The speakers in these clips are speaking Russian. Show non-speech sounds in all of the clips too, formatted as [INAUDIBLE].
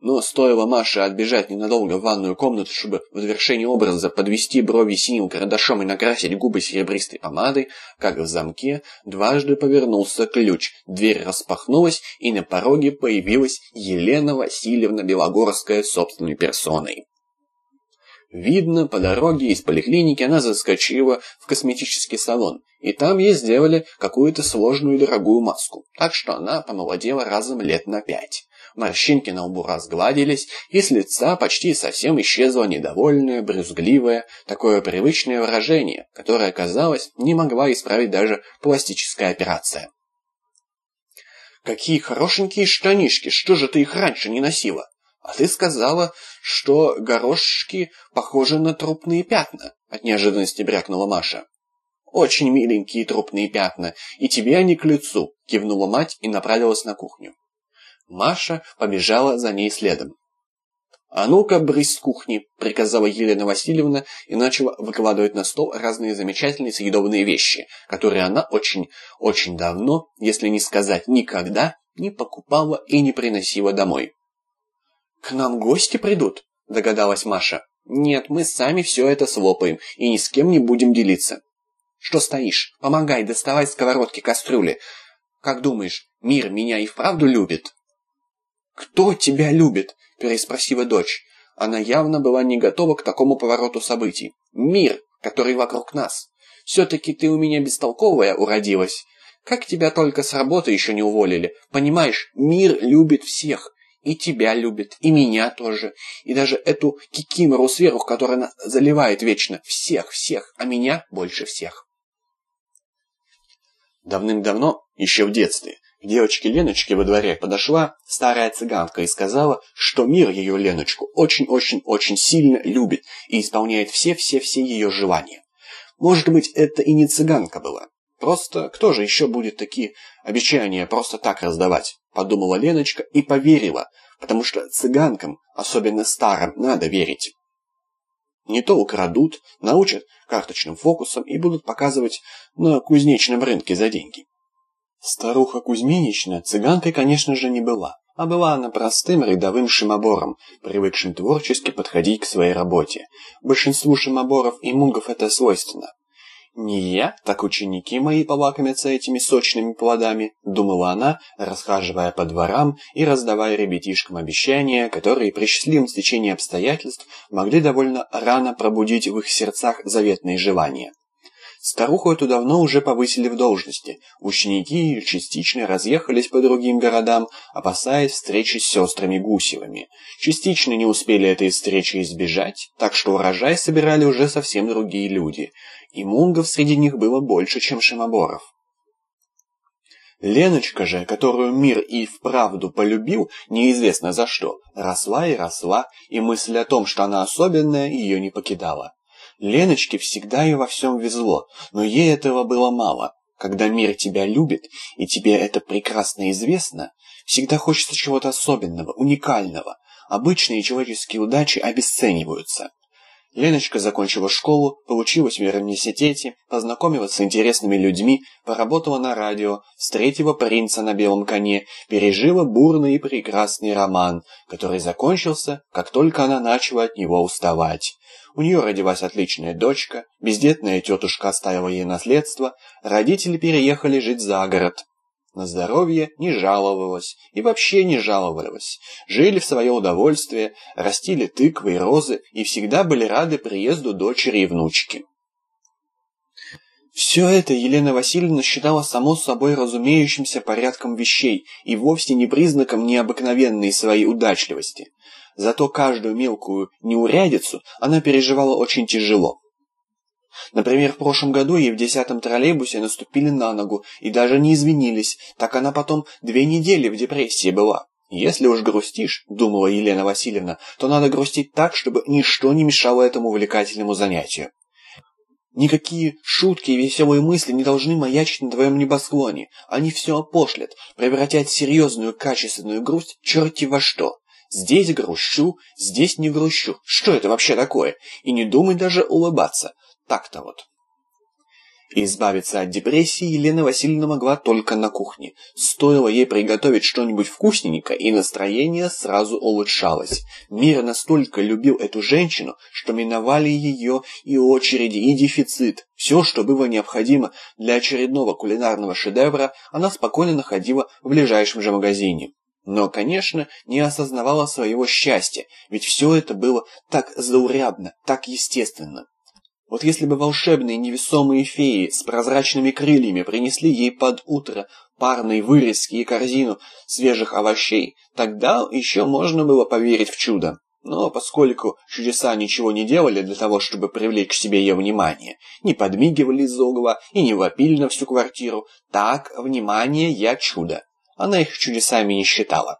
Но стоило Маше отбежать ненадолго в ванную комнату, чтобы в завершении образа подвести брови синим карандашом и накрасить губы серебристой помадой, как в замке дважды повернулся ключ, дверь распахнулась, и на пороге появилась Елена Васильевна Белогорская собственной персоной. Видно, по дороге из поликлиники она заскочила в косметический салон, и там ей сделали какую-то сложную и дорогую маску, так что она помолодела разом лет на пять. Морщинки на лбу разгладились, и с лица почти совсем исчезло недовольное, брюзгливое, такое привычное выражение, которое, казалось, не могла исправить даже пластическая операция. «Какие хорошенькие штанишки! Что же ты их раньше не носила?» «А ты сказала, что горошки похожи на трупные пятна», — от неожиданности брякнула Маша. «Очень миленькие трупные пятна, и тебе они к лицу», — кивнула мать и направилась на кухню. Маша побежала за ней следом. «А ну-ка, брысь с кухни!» — приказала Елена Васильевна и начала выкладывать на стол разные замечательные съедобные вещи, которые она очень-очень давно, если не сказать никогда, не покупала и не приносила домой. «К нам гости придут?» — догадалась Маша. «Нет, мы сами все это слопаем и ни с кем не будем делиться». «Что стоишь? Помогай, доставай сковородки, кастрюли. Как думаешь, мир меня и вправду любит?» «Кто тебя любит?» – переспросила дочь. Она явно была не готова к такому повороту событий. «Мир, который вокруг нас. Все-таки ты у меня бестолковая уродилась. Как тебя только с работы еще не уволили. Понимаешь, мир любит всех. И тебя любит, и меня тоже, и даже эту кикимору сверху, которая заливает вечно. Всех, всех, а меня больше всех. Давным-давно, еще в детстве, к девочке Леночке во дворе подошла старая цыганка и сказала, что мир ее Леночку очень-очень-очень сильно любит и исполняет все-все-все ее желания. Может быть, это и не цыганка была. Просто кто же еще будет такие обещания просто так раздавать? Подумала Леночка и поверила, потому что цыганкам, особенно старым, надо верить. Не то украдут, научат карточным фокусам и будут показывать на кузнечном рынке за деньги. Старуха Кузьминична цыганкой, конечно же, не была, а была она простым рядовым шимобором, привыкшим творчески подходить к своей работе. Большинству шимоборов и мунгов это свойственно. «Не я, так ученики мои полакомятся этими сочными плодами», — думала она, расхаживая по дворам и раздавая ребятишкам обещания, которые при счастливом стечении обстоятельств могли довольно рано пробудить в их сердцах заветные желания. Старуху эту давно уже повысили в должности. Ученики частично разъехались по другим городам, опасаясь встречи с сестрами Гусевыми. Частично не успели этой встречи избежать, так что урожай собирали уже совсем другие люди. И мунгов среди них было больше, чем шимоборов. Леночка же, которую мир и вправду полюбил, неизвестно за что, росла и росла, и мысль о том, что она особенная, ее не покидала. Леночке всегда и во всем везло, но ей этого было мало. Когда мир тебя любит, и тебе это прекрасно известно, всегда хочется чего-то особенного, уникального. Обычные человеческие удачи обесцениваются. Леночка закончила школу, получилась в университете, познакомилась с интересными людьми, поработала на радио, встретила принца на белом коне, пережила бурный и прекрасный роман, который закончился, как только она начала от него уставать. У нее родилась отличная дочка, бездетная тетушка оставила ей наследство, родители переехали жить за город. На здоровье не жаловалась и вообще не жаловалась. Жили в свое удовольствие, растили тыквы и розы и всегда были рады приезду дочери и внучки. Все это Елена Васильевна считала само собой разумеющимся порядком вещей и вовсе не признаком необыкновенной своей удачливости. Зато каждую мелкую неурядицу она переживала очень тяжело. Например, в прошлом году ей в десятом троллейбусе наступили на ногу и даже не извинились, так она потом две недели в депрессии была. «Если уж грустишь, — думала Елена Васильевна, — то надо грустить так, чтобы ничто не мешало этому увлекательному занятию. Никакие шутки и веселые мысли не должны маячить на твоем небосклоне. Они все опошлят, превратят серьезную качественную грусть черти во что. Здесь грущу, здесь не грущу. Что это вообще такое? И не думай даже улыбаться. Так-то вот. Избавиться от депрессии Елена Васильевна могла только на кухне. Стоило ей приготовить что-нибудь вкусненькое, и настроение сразу улучшалось. Мир настолько любил эту женщину, что миновали ее и очереди, и дефицит. Все, что было необходимо для очередного кулинарного шедевра, она спокойно находила в ближайшем же магазине. Но, конечно, не осознавала своего счастья, ведь все это было так заурядно, так естественно. Вот если бы волшебные невесомые феи с прозрачными крыльями принесли ей под утро парные вырезки и корзину свежих овощей, тогда еще можно было поверить в чудо. Но поскольку чудеса ничего не делали для того, чтобы привлечь к себе ее внимание, не подмигивали из угла и не вопили на всю квартиру, так, внимание, я чудо. Она их чудесами не считала.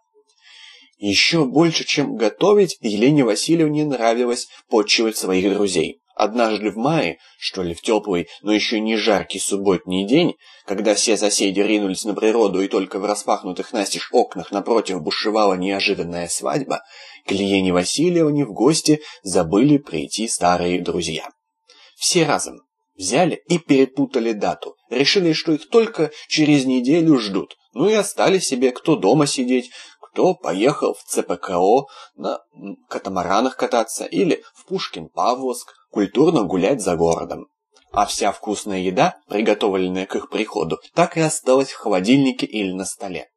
Еще больше, чем готовить, Елене Васильевне нравилось подчивать своих друзей. Однажды в мае, что ли в теплый, но еще не жаркий субботний день, когда все соседи ринулись на природу и только в распахнутых настежь окнах напротив бушевала неожиданная свадьба, к Ильине Васильевне в гости забыли прийти старые друзья. Все разом взяли и перепутали дату, решили, что их только через неделю ждут, ну и остались себе кто дома сидеть, кто поехал в ЦПКО на катамаранах кататься или в Пушкин-Павловск, культурно гулять за городом. А вся вкусная еда, приготовленная к их приходу, так и осталась в холодильнике или на столе.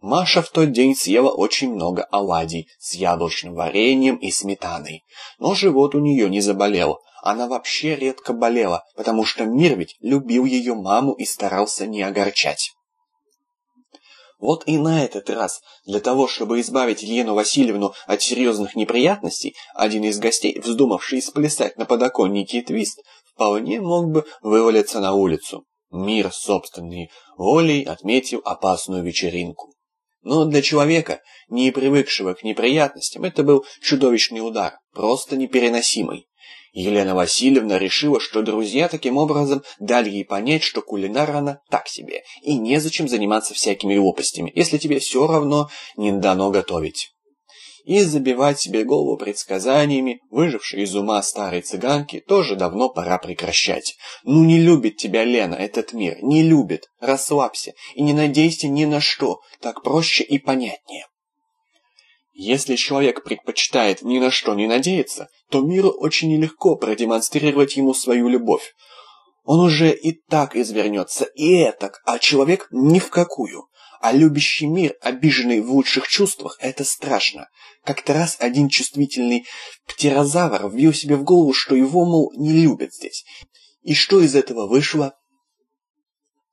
Маша в тот день съела очень много оладий с яблочным вареньем и сметаной. Но живот у нее не заболел. Она вообще редко болела, потому что мир ведь любил ее маму и старался не огорчать. Вот и на этот раз, для того, чтобы избавить Елену Васильевну от серьезных неприятностей, один из гостей, вздумавший сплясать на подоконнике твист, вполне мог бы вывалиться на улицу. Мир собственной волей отметил опасную вечеринку. Но для человека, не привыкшего к неприятностям, это был чудовищный удар, просто непереносимый. Елена Васильевна решила, что друзья таким образом дали ей понять, что кулинар она так себе, и незачем заниматься всякими глупостями, если тебе все равно не дано готовить. И забивать себе голову предсказаниями, выжившей из ума старой цыганки, тоже давно пора прекращать. Ну не любит тебя, Лена, этот мир, не любит. Расслабься и не надейся ни на что, так проще и понятнее. Если человек предпочитает ни на что не надеяться, то миру очень нелегко продемонстрировать ему свою любовь. Он уже и так извернется, и этак, а человек ни в какую. А любящий мир, обиженный в лучших чувствах, это страшно. Как-то раз один чувствительный птерозавр вбил себе в голову, что его, мол, не любят здесь. И что из этого вышло?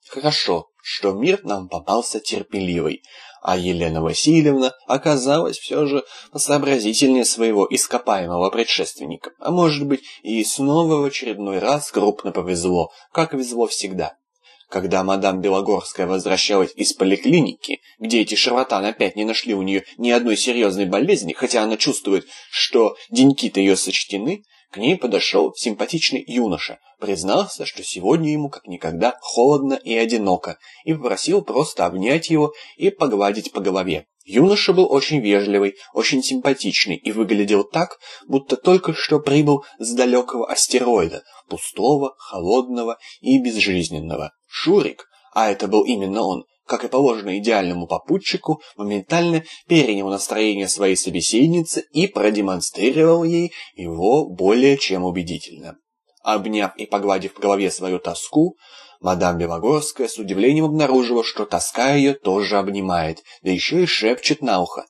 Хорошо, что мир нам попался терпеливый а Елена Васильевна оказалась все же сообразительнее своего ископаемого предшественника. А может быть, и снова в очередной раз крупно повезло, как везло всегда. Когда мадам Белогорская возвращалась из поликлиники, где эти шарлатаны опять не нашли у нее ни одной серьезной болезни, хотя она чувствует, что деньки-то ее сочтены, к ней подошел симпатичный юноша, признался, что сегодня ему как никогда холодно и одиноко, и попросил просто обнять его и погладить по голове. Юноша был очень вежливый, очень симпатичный и выглядел так, будто только что прибыл с далекого астероида, пустого, холодного и безжизненного. Шурик, а это был именно он, как и положено идеальному попутчику, моментально перенял настроение своей собеседницы и продемонстрировал ей его более чем убедительно. Обняв и погладив по голове свою тоску, мадам Белогорская с удивлением обнаружила, что тоска ее тоже обнимает, да еще и шепчет на ухо.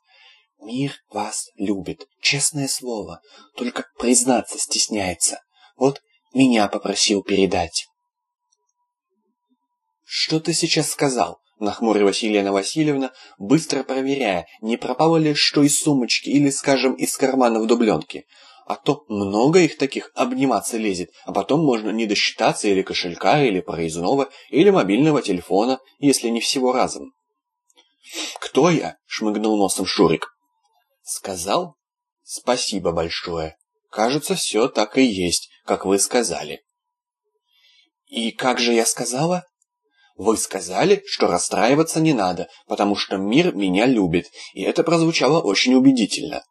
«Мир вас любит, честное слово, только признаться стесняется. Вот меня попросил передать». «Что ты сейчас сказал?» Нахмурилась Елена Васильевна, быстро проверяя, не пропало ли что из сумочки или, скажем, из кармана в дубленке. А то много их таких обниматься лезет, а потом можно не досчитаться или кошелька, или проездного, или мобильного телефона, если не всего разом. «Кто я?» — шмыгнул носом Шурик. «Сказал? Спасибо большое. Кажется, все так и есть, как вы сказали». «И как же я сказала?» Вы сказали, что расстраиваться не надо, потому что мир меня любит, и это прозвучало очень убедительно.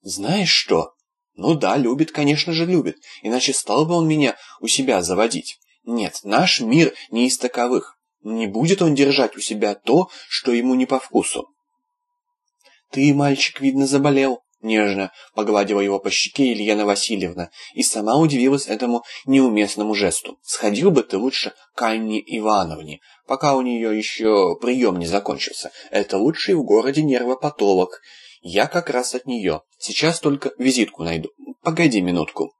Знаешь что? Ну да, любит, конечно же, любит, иначе стал бы он меня у себя заводить. Нет, наш мир не из таковых. Не будет он держать у себя то, что ему не по вкусу. Ты, мальчик, видно, заболел. Нежно погладила его по щеке Ильяна Васильевна и сама удивилась этому неуместному жесту. «Сходил бы ты лучше к Анне Ивановне, пока у нее еще прием не закончился. Это лучший в городе нервопатолог. Я как раз от нее. Сейчас только визитку найду. Погоди минутку».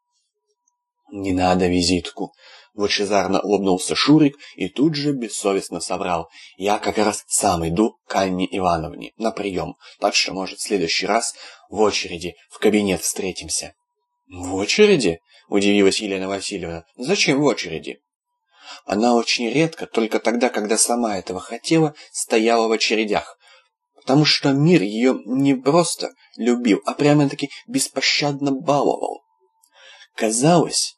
«Не надо визитку», Лучезарно улыбнулся Шурик и тут же бессовестно соврал. «Я как раз сам иду к Анне Ивановне на прием, так что, может, в следующий раз в очереди в кабинет встретимся». «В очереди?» – удивилась Елена Васильевна. «Зачем в очереди?» Она очень редко, только тогда, когда сама этого хотела, стояла в очередях. Потому что мир ее не просто любил, а прямо-таки беспощадно баловал. Казалось,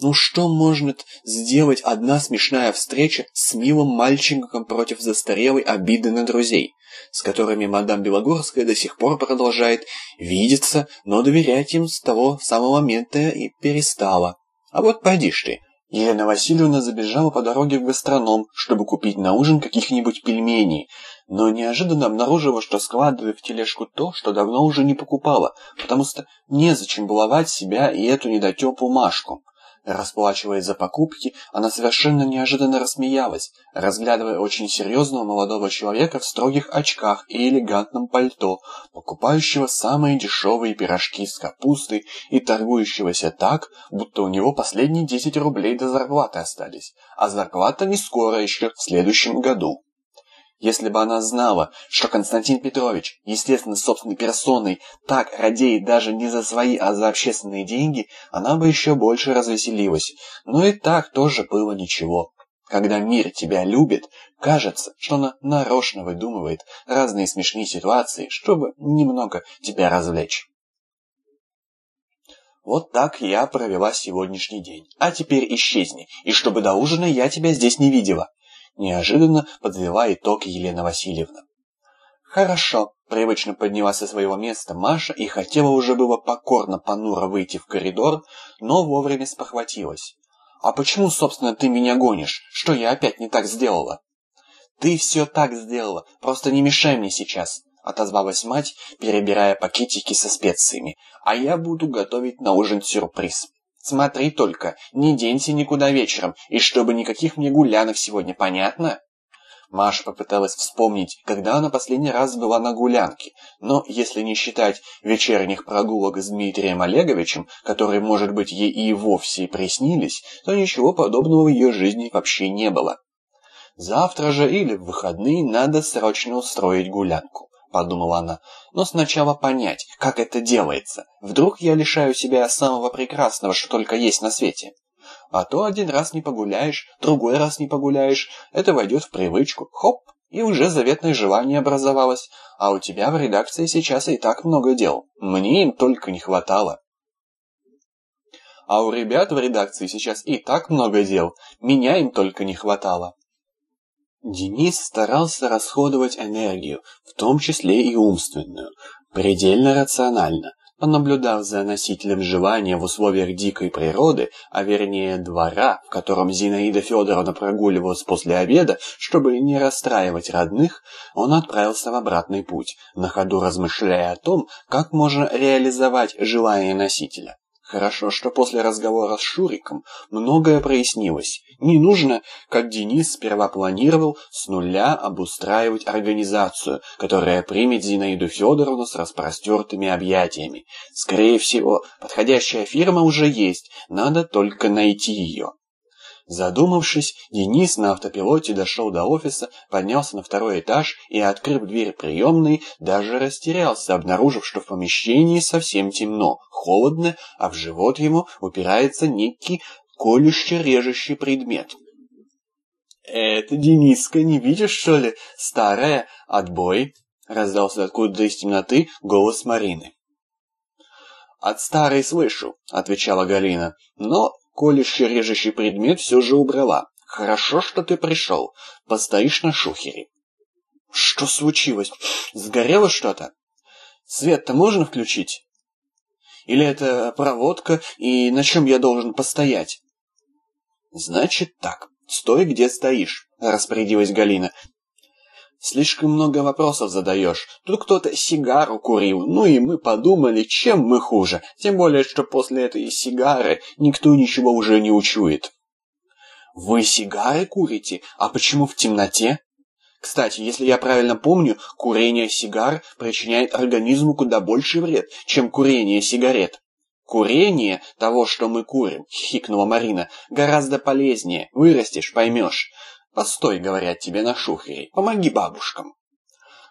ну что может сделать одна смешная встреча с милым мальчиком против застарелой обиды на друзей, с которыми мадам Белогорская до сих пор продолжает видеться, но доверять им с того самого момента и перестала. А вот пойди ж ты. Елена Васильевна забежала по дороге в гастроном, чтобы купить на ужин каких-нибудь пельменей, но неожиданно обнаружила, что складывает в тележку то, что давно уже не покупала, потому что незачем баловать себя и эту недотепу Машку. Расплачиваясь за покупки, она совершенно неожиданно рассмеялась, разглядывая очень серьезного молодого человека в строгих очках и элегантном пальто, покупающего самые дешевые пирожки с капустой и торгующегося так, будто у него последние 10 рублей до зарплаты остались, а зарплата не скоро еще в следующем году. Если бы она знала, что Константин Петрович, естественно, собственной персоной, так радеет даже не за свои, а за общественные деньги, она бы еще больше развеселилась. Но и так тоже было ничего. Когда мир тебя любит, кажется, что она нарочно выдумывает разные смешные ситуации, чтобы немного тебя развлечь. Вот так я провела сегодняшний день. А теперь исчезни, и чтобы до ужина я тебя здесь не видела. Неожиданно подвела итог Елена Васильевна. «Хорошо», — привычно поднялась со своего места Маша и хотела уже было покорно понуро выйти в коридор, но вовремя спохватилась. «А почему, собственно, ты меня гонишь? Что я опять не так сделала?» «Ты все так сделала, просто не мешай мне сейчас», — отозвалась мать, перебирая пакетики со специями. «А я буду готовить на ужин сюрприз». Смотри только, не денься никуда вечером, и чтобы никаких мне гулянок сегодня, понятно?» Маша попыталась вспомнить, когда она последний раз была на гулянке, но если не считать вечерних прогулок с Дмитрием Олеговичем, которые, может быть, ей и вовсе приснились, то ничего подобного в ее жизни вообще не было. Завтра же или в выходные надо срочно устроить гулянку. — подумала она. «Но сначала понять, как это делается. Вдруг я лишаю себя самого прекрасного, что только есть на свете. А то один раз не погуляешь, другой раз не погуляешь. Это войдет в привычку. Хоп, и уже заветное желание образовалось. А у тебя в редакции сейчас и так много дел. Мне им только не хватало». А у ребят в редакции сейчас и так много дел. Меня им только не хватало. Денис старался расходовать энергию, в том числе и умственную, предельно рационально, понаблюдав за носителем желания в условиях дикой природы, а вернее двора, в котором Зинаида Федоровна прогуливалась после обеда, чтобы не расстраивать родных, он отправился в обратный путь, на ходу размышляя о том, как можно реализовать желание носителя. Хорошо, что после разговора с Шуриком многое прояснилось. Не нужно, как Денис сперва планировал, с нуля обустраивать организацию, которая примет Зинаиду Федоровну с распростертыми объятиями. Скорее всего, подходящая фирма уже есть, надо только найти ее. Задумавшись, Денис на автопилоте дошел до офиса, поднялся на второй этаж и, открыв дверь приемной, даже растерялся, обнаружив, что в помещении совсем темно, холодно, а в живот ему упирается некий колюще-режущий предмет. «Это, Дениска, не видишь, что ли? Старая, отбой!» — раздался откуда-то из темноты голос Марины. «От старой слышу», — отвечала Галина, — «но колющий режущий предмет все же убрала. Хорошо, что ты пришел. Постоишь на шухере. Что случилось? Сгорело что-то? Свет-то можно включить? Или это проводка, и на чем я должен постоять? Значит так, стой где стоишь, распорядилась Галина. Слишком много вопросов задаешь. Тут кто-то сигару курил, ну и мы подумали, чем мы хуже. Тем более, что после этой сигары никто ничего уже не учует. Вы сигары курите? А почему в темноте? Кстати, если я правильно помню, курение сигар причиняет организму куда больше вред, чем курение сигарет. Курение того, что мы курим, хикнула Марина, гораздо полезнее. Вырастешь, поймешь. Постой, говорят тебе на шухере, помоги бабушкам.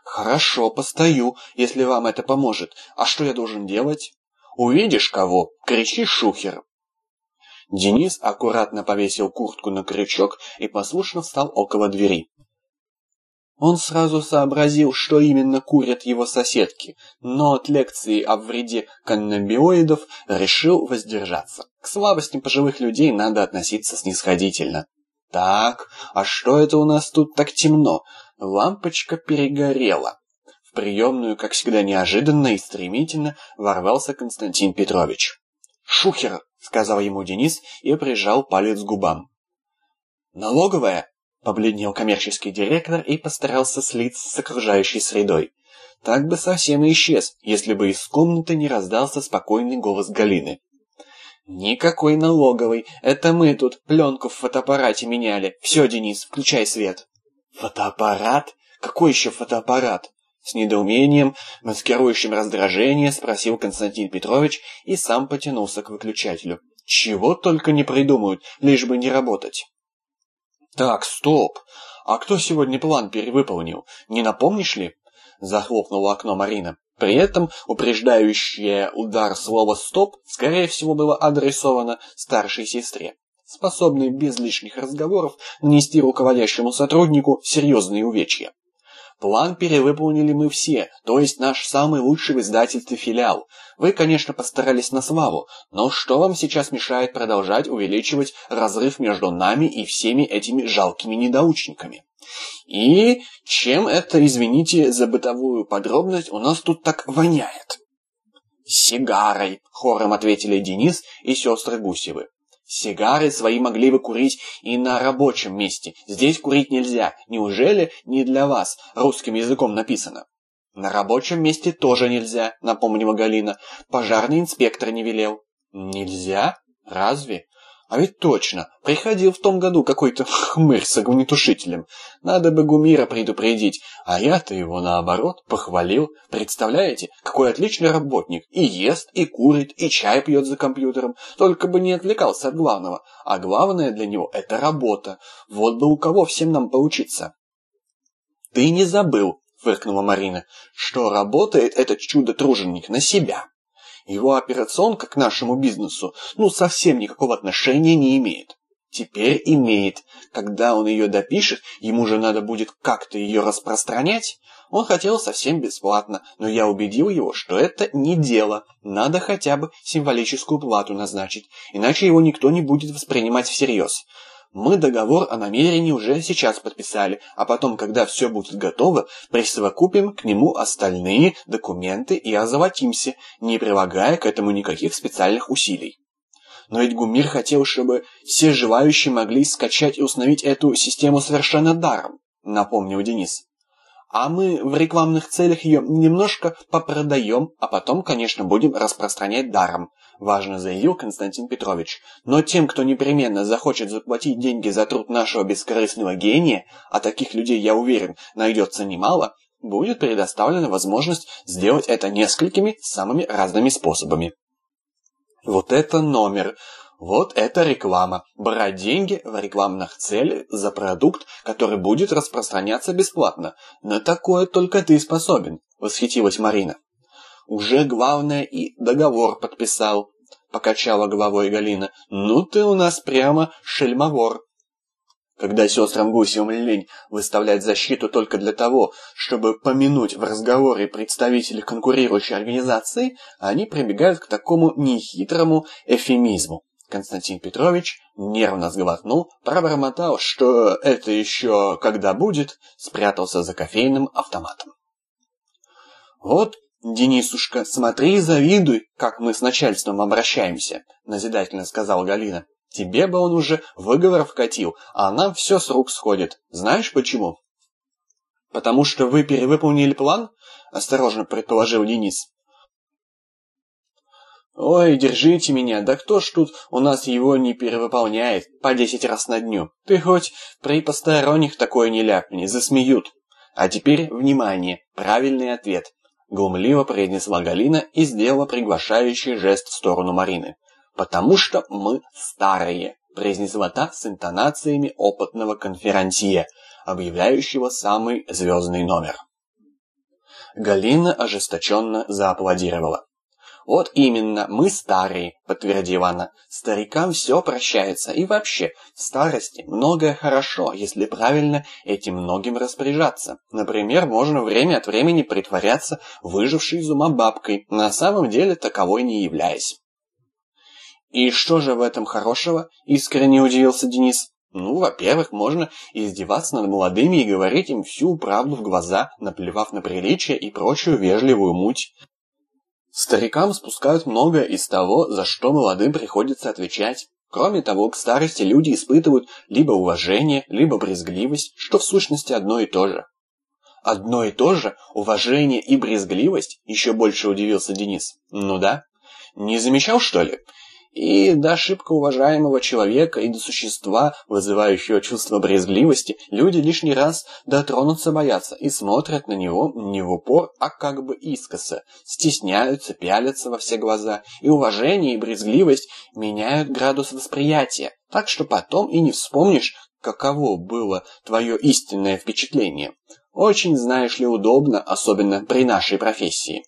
Хорошо, постою, если вам это поможет. А что я должен делать? Увидишь кого, кричи шухер. Денис аккуратно повесил куртку на крючок и послушно встал около двери. Он сразу сообразил, что именно курят его соседки, но от лекции о вреде каннабиоидов решил воздержаться. К слабостям пожилых людей надо относиться снисходительно. Так, а что это у нас тут так темно? Лампочка перегорела. В приемную, как всегда неожиданно и стремительно, ворвался Константин Петрович. «Шухер!» — сказал ему Денис и прижал палец к губам. «Налоговая?» Побледнел коммерческий директор и постарался слиться с окружающей средой. Так бы совсем и исчез, если бы из комнаты не раздался спокойный голос Галины. «Никакой налоговой, это мы тут пленку в фотоаппарате меняли. Все, Денис, включай свет». «Фотоаппарат? Какой еще фотоаппарат?» С недоумением, маскирующим раздражение, спросил Константин Петрович и сам потянулся к выключателю. «Чего только не придумают, лишь бы не работать». «Так, стоп! А кто сегодня план перевыполнил? Не напомнишь ли?» Захлопнула окно Марина. При этом упреждающее удар слово «стоп» скорее всего было адресовано старшей сестре, способной без лишних разговоров нанести руководящему сотруднику серьезные увечья. План перевыполнили мы все, то есть наш самый лучший в издательстве филиал. Вы, конечно, постарались на славу, но что вам сейчас мешает продолжать увеличивать разрыв между нами и всеми этими жалкими недоучниками? И чем это, извините за бытовую подробность, у нас тут так воняет? «Сигарой», — хором ответили Денис и сестры Гусевы. Сигары свои могли бы курить и на рабочем месте. Здесь курить нельзя. Неужели не для вас русским языком написано? На рабочем месте тоже нельзя, напомнила Галина. Пожарный инспектор не велел. Нельзя? Разве? А ведь точно, приходил в том году какой-то [LAUGHS] хмырь с огнетушителем. Надо бы Гумира предупредить, а я-то его наоборот похвалил. Представляете, какой отличный работник. И ест, и курит, и чай пьет за компьютером. Только бы не отвлекался от главного. А главное для него – это работа. Вот бы у кого всем нам поучиться. «Ты не забыл», – фыркнула Марина, – «что работает этот чудо-труженик на себя». Его операционка к нашему бизнесу ну совсем никакого отношения не имеет. Теперь имеет. Когда он ее допишет, ему же надо будет как-то ее распространять. Он хотел совсем бесплатно, но я убедил его, что это не дело. Надо хотя бы символическую плату назначить, иначе его никто не будет воспринимать всерьез. Мы договор о намерении уже сейчас подписали, а потом, когда все будет готово, присовокупим к нему остальные документы и озолотимся, не прилагая к этому никаких специальных усилий. Но ведь Гумир хотел, чтобы все желающие могли скачать и установить эту систему совершенно даром, напомнил Денис. А мы в рекламных целях ее немножко попродаем, а потом, конечно, будем распространять даром. — важно заявил Константин Петрович. «Но тем, кто непременно захочет заплатить деньги за труд нашего бескорыстного гения, а таких людей, я уверен, найдется немало, будет предоставлена возможность сделать это несколькими самыми разными способами». Вот это номер. Вот это реклама. Брать деньги в рекламных целях за продукт, который будет распространяться бесплатно. На такое только ты способен, восхитилась Марина. Уже главное и договор подписал, покачала головой Галина. Ну ты у нас прямо шельмовор. Когда сестрам Гусевым лень выставлять защиту только для того, чтобы помянуть в разговоре представителей конкурирующей организации, они прибегают к такому нехитрому эфемизму. Константин Петрович нервно сглотнул, пробормотал, что это еще когда будет, спрятался за кофейным автоматом. Вот «Денисушка, смотри и завидуй, как мы с начальством обращаемся», — назидательно сказала Галина. Тебе бы он уже выговор вкатил, а нам все с рук сходит. Знаешь почему?» «Потому что вы перевыполнили план?» – осторожно предположил Денис. «Ой, держите меня, да кто ж тут у нас его не перевыполняет по десять раз на дню? Ты хоть при посторонних такое не ляпни, засмеют». А теперь, внимание, правильный ответ. Глумливо произнесла Галина и сделала приглашающий жест в сторону Марины. «Потому что мы старые», произнесла та с интонациями опытного конферансье, объявляющего самый звездный номер. Галина ожесточенно зааплодировала. «Вот именно, мы старые», — подтвердила она. «Старикам все прощается, и вообще, в старости многое хорошо, если правильно этим многим распоряжаться. Например, можно время от времени притворяться выжившей из ума бабкой, на самом деле таковой не являясь». «И что же в этом хорошего?» — искренне удивился Денис. Ну, во-первых, можно издеваться над молодыми и говорить им всю правду в глаза, наплевав на приличие и прочую вежливую муть. Старикам спускают многое из того, за что молодым приходится отвечать. Кроме того, к старости люди испытывают либо уважение, либо брезгливость, что в сущности одно и то же. Одно и то же? Уважение и брезгливость? Еще больше удивился Денис. Ну да. Не замечал, что ли? И до ошибка уважаемого человека, и до существа, вызывающего чувство брезгливости, люди лишний раз дотронуться боятся и смотрят на него не в упор, а как бы искоса, стесняются, пялятся во все глаза, и уважение и брезгливость меняют градус восприятия, так что потом и не вспомнишь, каково было твое истинное впечатление. Очень, знаешь ли, удобно, особенно при нашей профессии.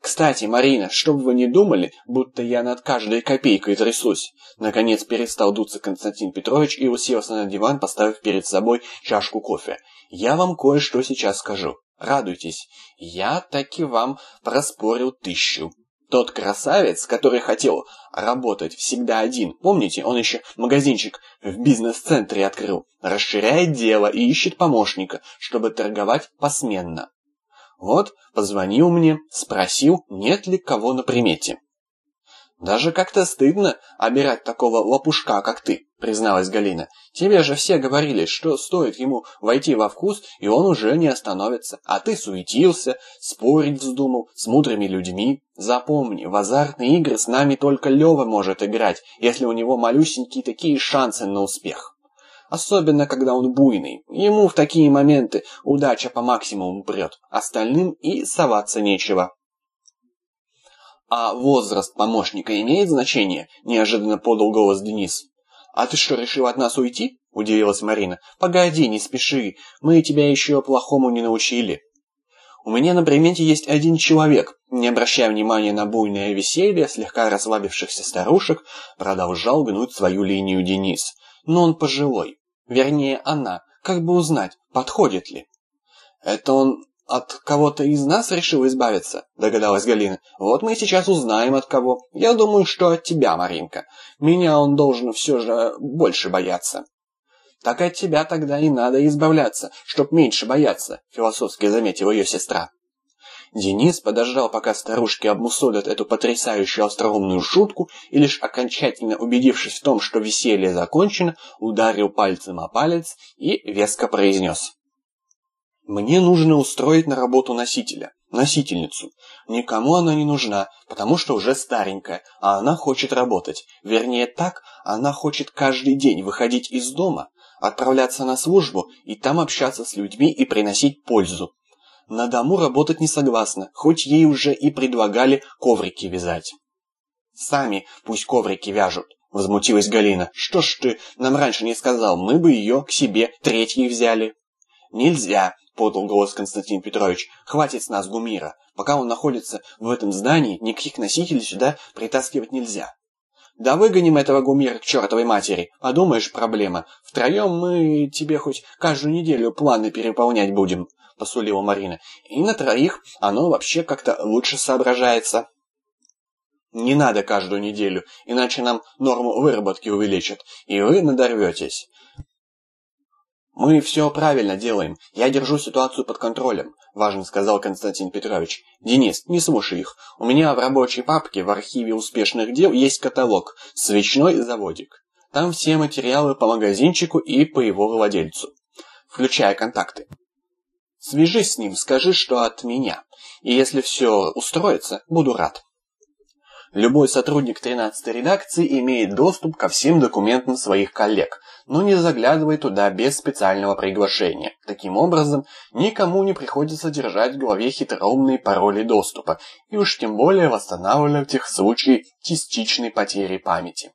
«Кстати, Марина, чтобы вы не думали, будто я над каждой копейкой трясусь!» Наконец перестал дуться Константин Петрович и уселся на диван, поставив перед собой чашку кофе. «Я вам кое-что сейчас скажу. Радуйтесь, я таки вам проспорил тысячу». Тот красавец, который хотел работать всегда один, помните, он еще магазинчик в бизнес-центре открыл, расширяет дело и ищет помощника, чтобы торговать посменно. Вот, позвонил мне, спросил, нет ли кого на примете. «Даже как-то стыдно обирать такого лопушка, как ты», — призналась Галина. «Тебе же все говорили, что стоит ему войти во вкус, и он уже не остановится. А ты суетился, спорить вздумал с мудрыми людьми. Запомни, в азартные игры с нами только Лёва может играть, если у него малюсенькие такие шансы на успех» особенно когда он буйный. Ему в такие моменты удача по максимуму прет, остальным и соваться нечего. «А возраст помощника имеет значение?» – неожиданно подал голос Денис. «А ты что, решил от нас уйти?» – удивилась Марина. «Погоди, не спеши, мы тебя еще плохому не научили». «У меня на примете есть один человек», не обращая внимания на буйное веселье слегка расслабившихся старушек, продолжал гнуть свою линию Денис но он пожилой. Вернее, она. Как бы узнать, подходит ли? Это он от кого-то из нас решил избавиться, догадалась Галина. Вот мы сейчас узнаем от кого. Я думаю, что от тебя, Маринка. Меня он должен все же больше бояться. Так от тебя тогда и надо избавляться, чтоб меньше бояться, философски заметила ее сестра. Денис подождал, пока старушки обмусолят эту потрясающую остроумную шутку, и лишь окончательно убедившись в том, что веселье закончено, ударил пальцем о палец и веско произнес. «Мне нужно устроить на работу носителя, носительницу. Никому она не нужна, потому что уже старенькая, а она хочет работать. Вернее так, она хочет каждый день выходить из дома, отправляться на службу и там общаться с людьми и приносить пользу. На дому работать не согласна, хоть ей уже и предлагали коврики вязать. «Сами пусть коврики вяжут», — возмутилась Галина. «Что ж ты нам раньше не сказал, мы бы ее к себе третьей взяли». «Нельзя», — подал голос Константин Петрович. «Хватит с нас Гумира. Пока он находится в этом здании, никаких носителей сюда притаскивать нельзя». «Да выгоним этого Гумира к чертовой матери. Подумаешь, проблема. Втроем мы тебе хоть каждую неделю планы переполнять будем. — посулила Марина. «И на троих оно вообще как-то лучше соображается». «Не надо каждую неделю, иначе нам норму выработки увеличат, и вы надорветесь». «Мы все правильно делаем. Я держу ситуацию под контролем», – важно сказал Константин Петрович. «Денис, не слушай их. У меня в рабочей папке в архиве успешных дел есть каталог «Свечной заводик». Там все материалы по магазинчику и по его владельцу, включая контакты. Свяжись с ним, скажи, что от меня. И если все устроится, буду рад. Любой сотрудник 13-й редакции имеет доступ ко всем документам своих коллег, но не заглядывай туда без специального приглашения. Таким образом, никому не приходится держать в голове хитроумные пароли доступа, и уж тем более восстанавливать их в случае частичной потери памяти.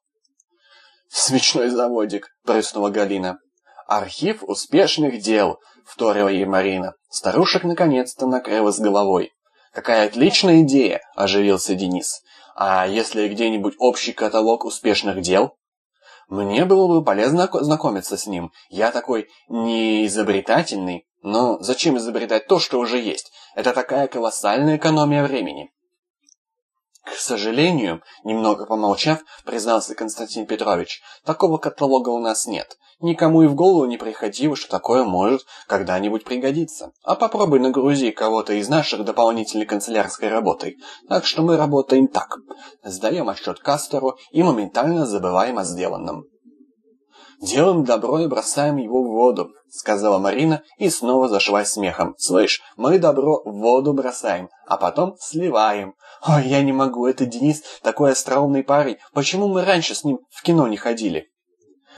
«Свечной заводик», — прыснула Галина. «Архив успешных дел», — вторила ей Марина. Старушек наконец-то накрылась головой. «Какая отличная идея!» – оживился Денис. «А если где-нибудь общий каталог успешных дел?» Мне было бы полезно знакомиться с ним. Я такой не изобретательный. Но зачем изобретать то, что уже есть? Это такая колоссальная экономия времени. К сожалению, немного помолчав, признался Константин Петрович, такого каталога у нас нет. Никому и в голову не приходило, что такое может когда-нибудь пригодиться. А попробуй нагрузи кого-то из наших дополнительной канцелярской работой. Так что мы работаем так. Сдаем отчет Кастеру и моментально забываем о сделанном. «Делаем добро и бросаем его в воду», — сказала Марина и снова зашлась смехом. «Слышь, мы добро в воду бросаем, а потом сливаем. Ой, я не могу, это Денис такой остроумный парень. Почему мы раньше с ним в кино не ходили?»